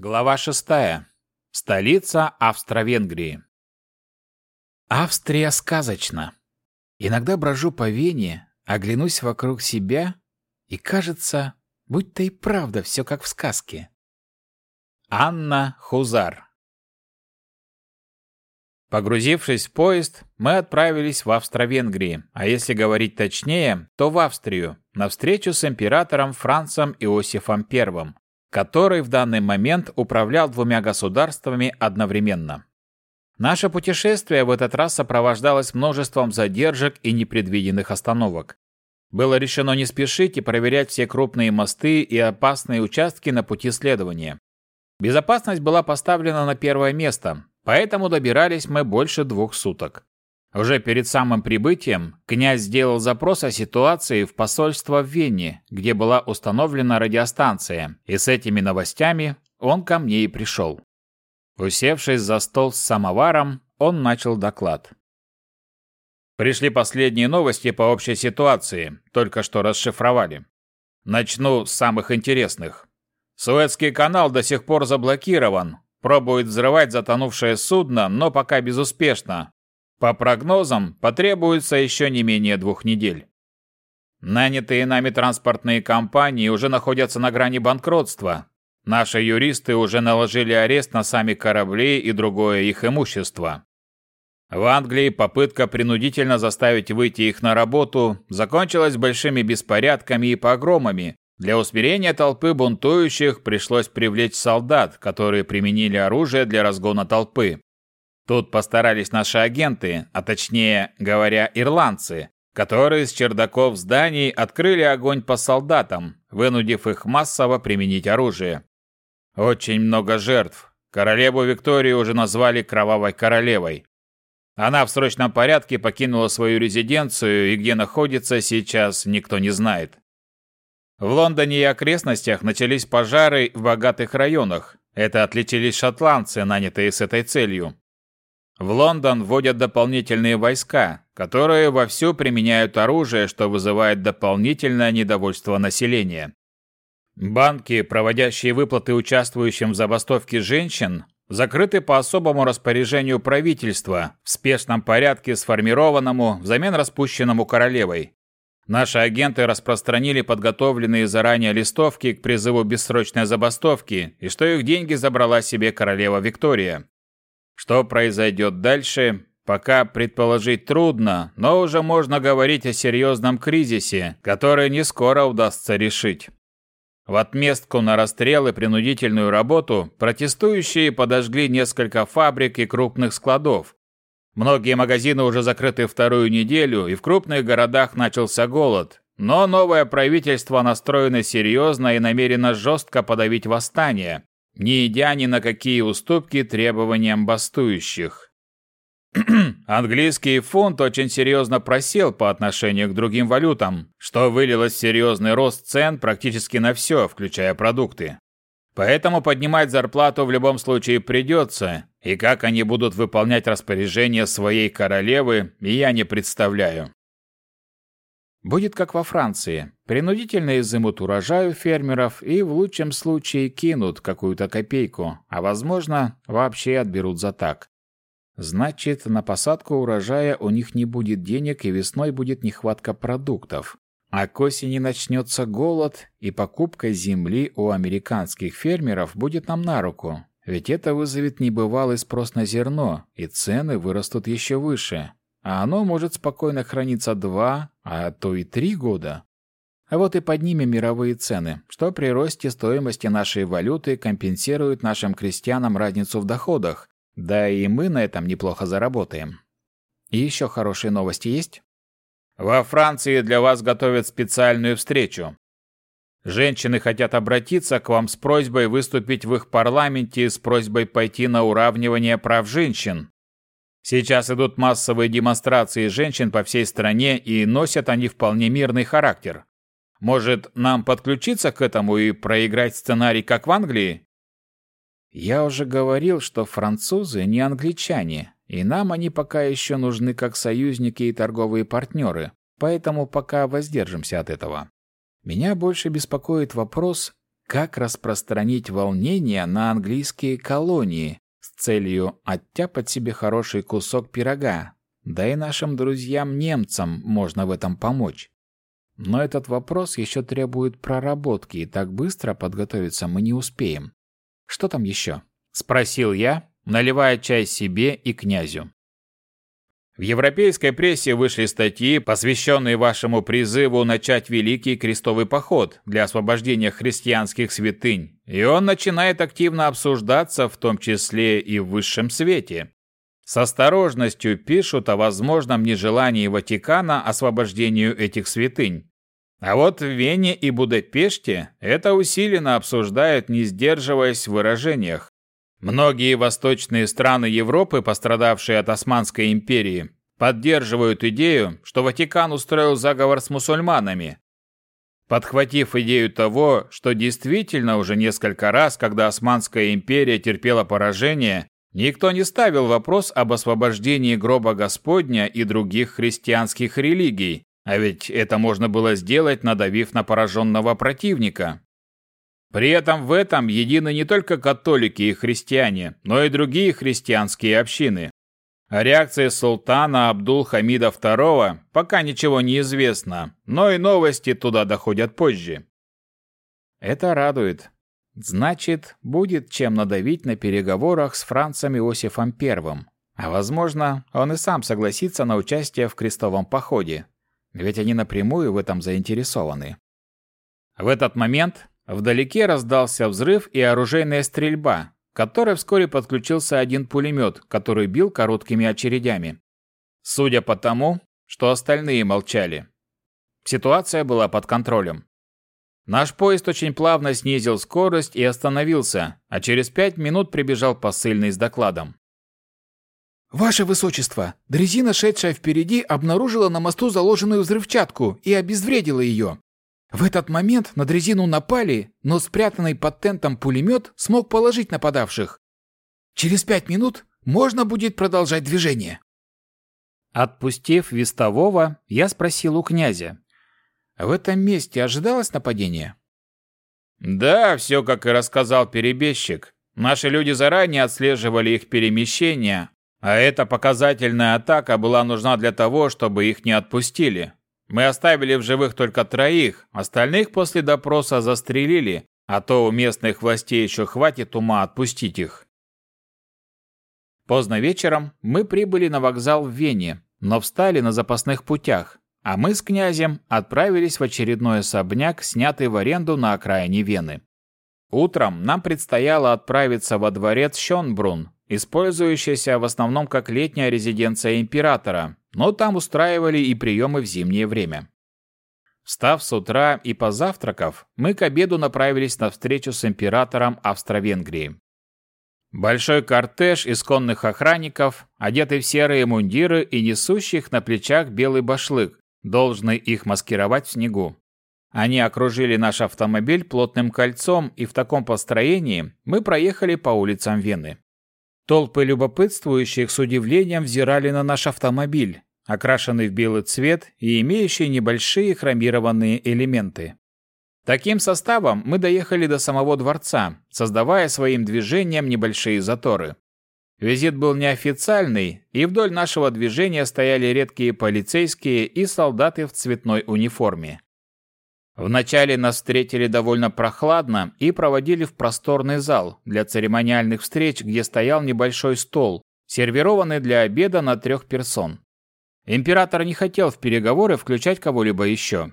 Глава 6. Столица Австро-Венгрии. Австрия сказочна. Иногда брожу по Вене, оглянусь вокруг себя, и кажется, будто и правда все как в сказке. Анна Хузар Погрузившись в поезд, мы отправились в Австро-Венгрии, а если говорить точнее, то в Австрию, на встречу с императором Францем Иосифом I, который в данный момент управлял двумя государствами одновременно. Наше путешествие в этот раз сопровождалось множеством задержек и непредвиденных остановок. Было решено не спешить и проверять все крупные мосты и опасные участки на пути следования. Безопасность была поставлена на первое место, поэтому добирались мы больше двух суток. Уже перед самым прибытием князь сделал запрос о ситуации в посольство в Вене, где была установлена радиостанция, и с этими новостями он ко мне и пришел. Усевшись за стол с самоваром, он начал доклад. Пришли последние новости по общей ситуации, только что расшифровали. Начну с самых интересных. Суэцкий канал до сих пор заблокирован. Пробует взрывать затонувшее судно, но пока безуспешно, по прогнозам, потребуется еще не менее двух недель. Нанятые нами транспортные компании уже находятся на грани банкротства. Наши юристы уже наложили арест на сами корабли и другое их имущество. В Англии попытка принудительно заставить выйти их на работу закончилась большими беспорядками и погромами. Для усмирения толпы бунтующих пришлось привлечь солдат, которые применили оружие для разгона толпы. Тут постарались наши агенты, а точнее говоря, ирландцы, которые с чердаков зданий открыли огонь по солдатам, вынудив их массово применить оружие. Очень много жертв. Королеву Викторию уже назвали Кровавой Королевой. Она в срочном порядке покинула свою резиденцию, и где находится сейчас, никто не знает. В Лондоне и окрестностях начались пожары в богатых районах. Это отличились шотландцы, нанятые с этой целью. В Лондон вводят дополнительные войска, которые вовсю применяют оружие, что вызывает дополнительное недовольство населения. Банки, проводящие выплаты участвующим в забастовке женщин, закрыты по особому распоряжению правительства, в спешном порядке сформированному взамен распущенному королевой. Наши агенты распространили подготовленные заранее листовки к призыву бессрочной забастовки и что их деньги забрала себе королева Виктория. Что произойдет дальше, пока предположить трудно, но уже можно говорить о серьезном кризисе, который не скоро удастся решить. В отместку на расстрел и принудительную работу протестующие подожгли несколько фабрик и крупных складов. Многие магазины уже закрыты вторую неделю, и в крупных городах начался голод. Но новое правительство настроено серьезно и намерено жестко подавить восстание, не идя ни на какие уступки требованиям бастующих. Английский фунт очень серьезно просел по отношению к другим валютам, что вылилось в серьезный рост цен практически на все, включая продукты. Поэтому поднимать зарплату в любом случае придется, и как они будут выполнять распоряжения своей королевы, я не представляю. Будет как во Франции. Принудительно изымут урожай у фермеров и в лучшем случае кинут какую-то копейку, а возможно, вообще отберут за так. Значит, на посадку урожая у них не будет денег и весной будет нехватка продуктов. А к осени начнется голод, и покупка земли у американских фермеров будет нам на руку. Ведь это вызовет небывалый спрос на зерно, и цены вырастут еще выше а оно может спокойно храниться два, а то и три года. А вот и поднимем мировые цены, что при росте стоимости нашей валюты компенсирует нашим крестьянам разницу в доходах, да и мы на этом неплохо заработаем. И еще хорошие новости есть? Во Франции для вас готовят специальную встречу. Женщины хотят обратиться к вам с просьбой выступить в их парламенте с просьбой пойти на уравнивание прав женщин. Сейчас идут массовые демонстрации женщин по всей стране, и носят они вполне мирный характер. Может, нам подключиться к этому и проиграть сценарий, как в Англии? Я уже говорил, что французы не англичане, и нам они пока еще нужны как союзники и торговые партнеры, поэтому пока воздержимся от этого. Меня больше беспокоит вопрос, как распространить волнение на английские колонии целью оттяпать себе хороший кусок пирога. Да и нашим друзьям-немцам можно в этом помочь. Но этот вопрос еще требует проработки, и так быстро подготовиться мы не успеем. Что там еще? Спросил я, наливая чай себе и князю. В европейской прессе вышли статьи, посвященные вашему призыву начать Великий Крестовый Поход для освобождения христианских святынь, и он начинает активно обсуждаться, в том числе и в высшем свете. С осторожностью пишут о возможном нежелании Ватикана освобождению этих святынь. А вот в Вене и Будапеште это усиленно обсуждают, не сдерживаясь в выражениях. Многие восточные страны Европы, пострадавшие от Османской империи, поддерживают идею, что Ватикан устроил заговор с мусульманами. Подхватив идею того, что действительно уже несколько раз, когда Османская империя терпела поражение, никто не ставил вопрос об освобождении гроба Господня и других христианских религий, а ведь это можно было сделать, надавив на пораженного противника. При этом в этом едины не только католики и христиане, но и другие христианские общины. О реакции султана Абдул-Хамида II пока ничего не известно, но и новости туда доходят позже. Это радует. Значит, будет чем надавить на переговорах с Францем Иосифом I. А возможно, он и сам согласится на участие в крестовом походе. Ведь они напрямую в этом заинтересованы. В этот момент Вдалеке раздался взрыв и оружейная стрельба, к которой вскоре подключился один пулемет, который бил короткими очередями. Судя по тому, что остальные молчали. Ситуация была под контролем. Наш поезд очень плавно снизил скорость и остановился, а через пять минут прибежал посыльный с докладом. «Ваше Высочество, дрезина, шедшая впереди, обнаружила на мосту заложенную взрывчатку и обезвредила ее. В этот момент на дрезину напали, но спрятанный под тентом пулемет смог положить нападавших. Через пять минут можно будет продолжать движение. Отпустив вестового, я спросил у князя. В этом месте ожидалось нападение? Да, все как и рассказал перебежчик. Наши люди заранее отслеживали их перемещения, а эта показательная атака была нужна для того, чтобы их не отпустили. Мы оставили в живых только троих, остальных после допроса застрелили, а то у местных властей еще хватит ума отпустить их. Поздно вечером мы прибыли на вокзал в Вене, но встали на запасных путях, а мы с князем отправились в очередной особняк, снятый в аренду на окраине Вены. Утром нам предстояло отправиться во дворец Шонбрун, использующийся в основном как летняя резиденция императора, но там устраивали и приемы в зимнее время. Встав с утра и позавтракав, мы к обеду направились на встречу с императором Австро-Венгрии. Большой кортеж исконных охранников, одетый в серые мундиры и несущих на плечах белый башлык, должны их маскировать в снегу. Они окружили наш автомобиль плотным кольцом, и в таком построении мы проехали по улицам Вены. Толпы любопытствующих с удивлением взирали на наш автомобиль, окрашенный в белый цвет и имеющий небольшие хромированные элементы. Таким составом мы доехали до самого дворца, создавая своим движением небольшие заторы. Визит был неофициальный, и вдоль нашего движения стояли редкие полицейские и солдаты в цветной униформе. Вначале нас встретили довольно прохладно и проводили в просторный зал для церемониальных встреч, где стоял небольшой стол, сервированный для обеда на трех персон. Император не хотел в переговоры включать кого-либо еще.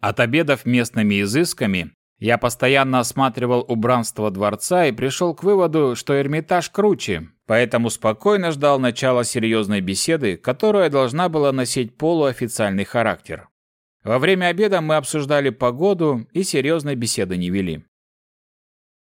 От обедов местными изысками я постоянно осматривал убранство дворца и пришел к выводу, что Эрмитаж круче, поэтому спокойно ждал начала серьезной беседы, которая должна была носить полуофициальный характер. Во время обеда мы обсуждали погоду и серьезной беседы не вели.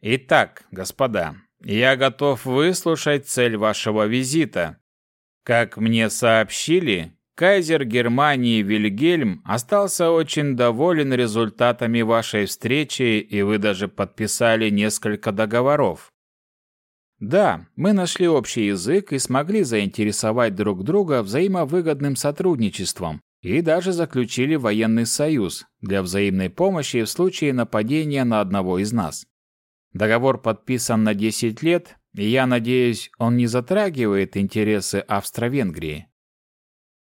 Итак, господа, я готов выслушать цель вашего визита. Как мне сообщили, кайзер Германии Вильгельм остался очень доволен результатами вашей встречи, и вы даже подписали несколько договоров. Да, мы нашли общий язык и смогли заинтересовать друг друга взаимовыгодным сотрудничеством, и даже заключили военный союз для взаимной помощи в случае нападения на одного из нас. Договор подписан на 10 лет, я надеюсь, он не затрагивает интересы Австро-Венгрии.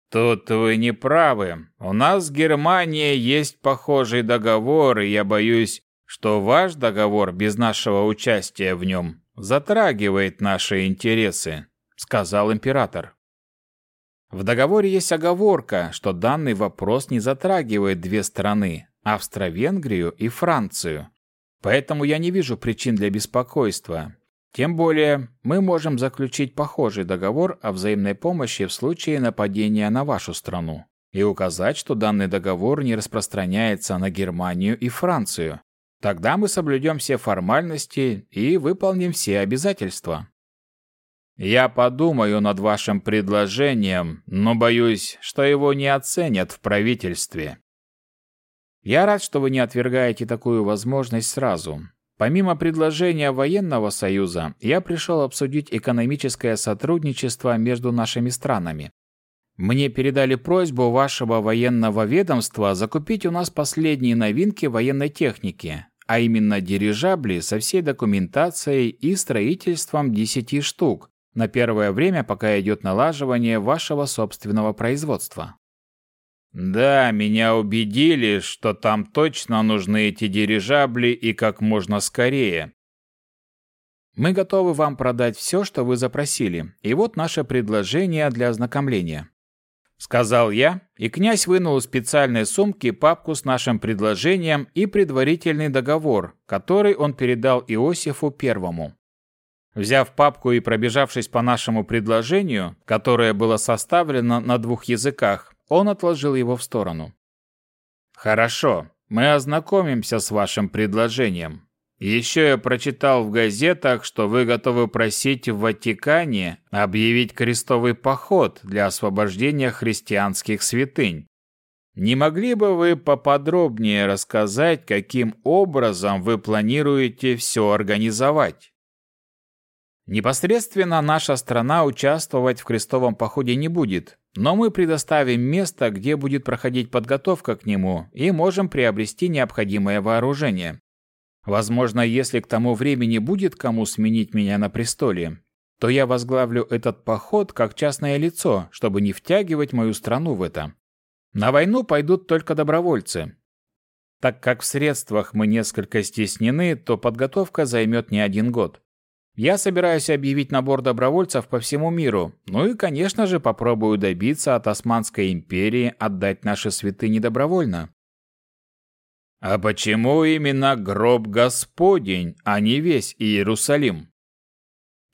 Тут вы не правы. У нас с Германией есть похожий договор, и я боюсь, что ваш договор без нашего участия в нем затрагивает наши интересы, сказал император. В договоре есть оговорка, что данный вопрос не затрагивает две страны – Австро-Венгрию и Францию. Поэтому я не вижу причин для беспокойства. Тем более, мы можем заключить похожий договор о взаимной помощи в случае нападения на вашу страну и указать, что данный договор не распространяется на Германию и Францию. Тогда мы соблюдем все формальности и выполним все обязательства. Я подумаю над вашим предложением, но боюсь, что его не оценят в правительстве. Я рад, что вы не отвергаете такую возможность сразу. Помимо предложения военного союза, я пришел обсудить экономическое сотрудничество между нашими странами. Мне передали просьбу вашего военного ведомства закупить у нас последние новинки военной техники, а именно дирижабли со всей документацией и строительством 10 штук, на первое время, пока идет налаживание вашего собственного производства. Да, меня убедили, что там точно нужны эти дирижабли и как можно скорее. Мы готовы вам продать все, что вы запросили, и вот наше предложение для ознакомления. Сказал я, и князь вынул из специальной сумки папку с нашим предложением и предварительный договор, который он передал Иосифу Первому. Взяв папку и пробежавшись по нашему предложению, которое было составлено на двух языках, он отложил его в сторону. «Хорошо, мы ознакомимся с вашим предложением. Еще я прочитал в газетах, что вы готовы просить в Ватикане объявить крестовый поход для освобождения христианских святынь. Не могли бы вы поподробнее рассказать, каким образом вы планируете все организовать?» Непосредственно наша страна участвовать в крестовом походе не будет, но мы предоставим место, где будет проходить подготовка к нему, и можем приобрести необходимое вооружение. Возможно, если к тому времени будет кому сменить меня на престоле, то я возглавлю этот поход как частное лицо, чтобы не втягивать мою страну в это. На войну пойдут только добровольцы. Так как в средствах мы несколько стеснены, то подготовка займет не один год. Я собираюсь объявить набор добровольцев по всему миру, ну и, конечно же, попробую добиться от Османской империи отдать наши святыни добровольно. А почему именно гроб Господень, а не весь Иерусалим?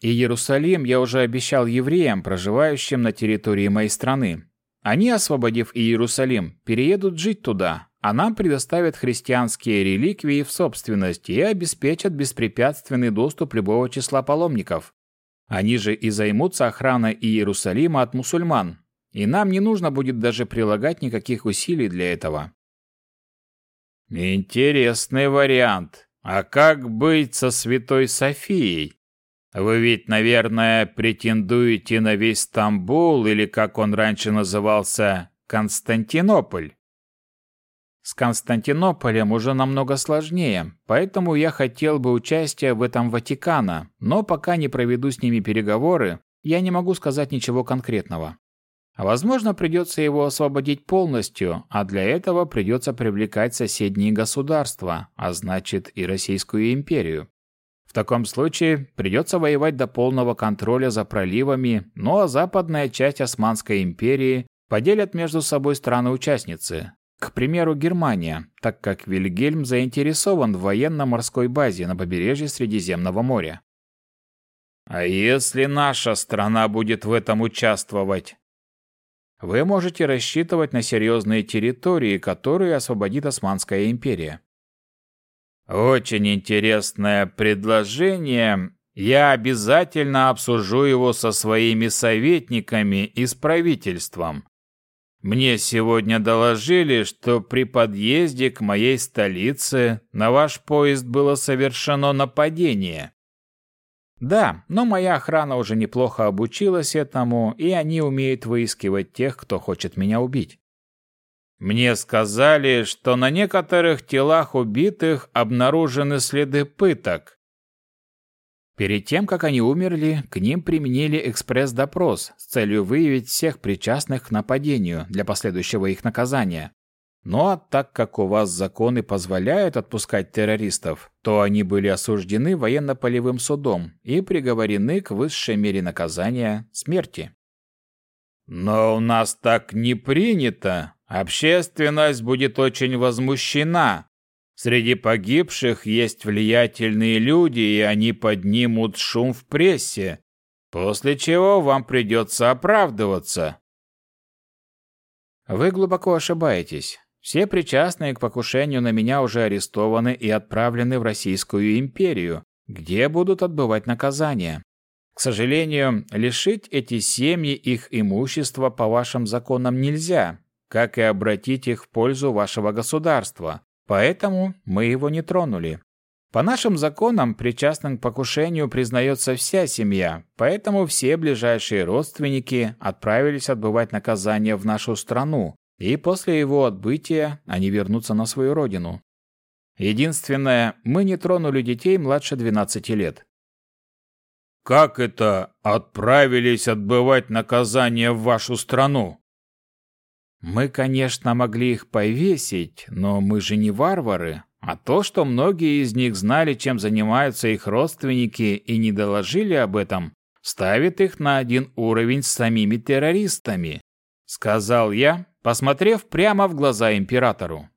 И Иерусалим я уже обещал евреям, проживающим на территории моей страны. Они, освободив Иерусалим, переедут жить туда, а нам предоставят христианские реликвии в собственность и обеспечат беспрепятственный доступ любого числа паломников. Они же и займутся охраной Иерусалима от мусульман, и нам не нужно будет даже прилагать никаких усилий для этого. Интересный вариант. А как быть со Святой Софией? Вы ведь, наверное, претендуете на весь Стамбул или, как он раньше назывался, Константинополь. С Константинополем уже намного сложнее, поэтому я хотел бы участия в этом Ватикана, но пока не проведу с ними переговоры, я не могу сказать ничего конкретного. Возможно, придется его освободить полностью, а для этого придется привлекать соседние государства, а значит и Российскую империю. В таком случае придется воевать до полного контроля за проливами, ну а западная часть Османской империи поделят между собой страны-участницы, к примеру, Германия, так как Вильгельм заинтересован в военно-морской базе на побережье Средиземного моря. А если наша страна будет в этом участвовать? Вы можете рассчитывать на серьезные территории, которые освободит Османская империя. Очень интересное предложение. Я обязательно обсужу его со своими советниками и с правительством. Мне сегодня доложили, что при подъезде к моей столице на ваш поезд было совершено нападение. Да, но моя охрана уже неплохо обучилась этому, и они умеют выискивать тех, кто хочет меня убить. Мне сказали, что на некоторых телах убитых обнаружены следы пыток. Перед тем, как они умерли, к ним применили экспресс-допрос с целью выявить всех причастных к нападению для последующего их наказания. А так как у вас законы позволяют отпускать террористов, то они были осуждены военно-полевым судом и приговорены к высшей мере наказания – смерти. Но у нас так не принято. Общественность будет очень возмущена. Среди погибших есть влиятельные люди, и они поднимут шум в прессе, после чего вам придется оправдываться. Вы глубоко ошибаетесь. Все причастные к покушению на меня уже арестованы и отправлены в Российскую империю, где будут отбывать наказание. К сожалению, лишить эти семьи их имущества по вашим законам нельзя, как и обратить их в пользу вашего государства. Поэтому мы его не тронули. По нашим законам, причастным к покушению признается вся семья, поэтому все ближайшие родственники отправились отбывать наказание в нашу страну, и после его отбытия они вернутся на свою родину. Единственное, мы не тронули детей младше 12 лет. «Как это отправились отбывать наказание в вашу страну?» «Мы, конечно, могли их повесить, но мы же не варвары, а то, что многие из них знали, чем занимаются их родственники и не доложили об этом, ставит их на один уровень с самими террористами», — сказал я, посмотрев прямо в глаза императору.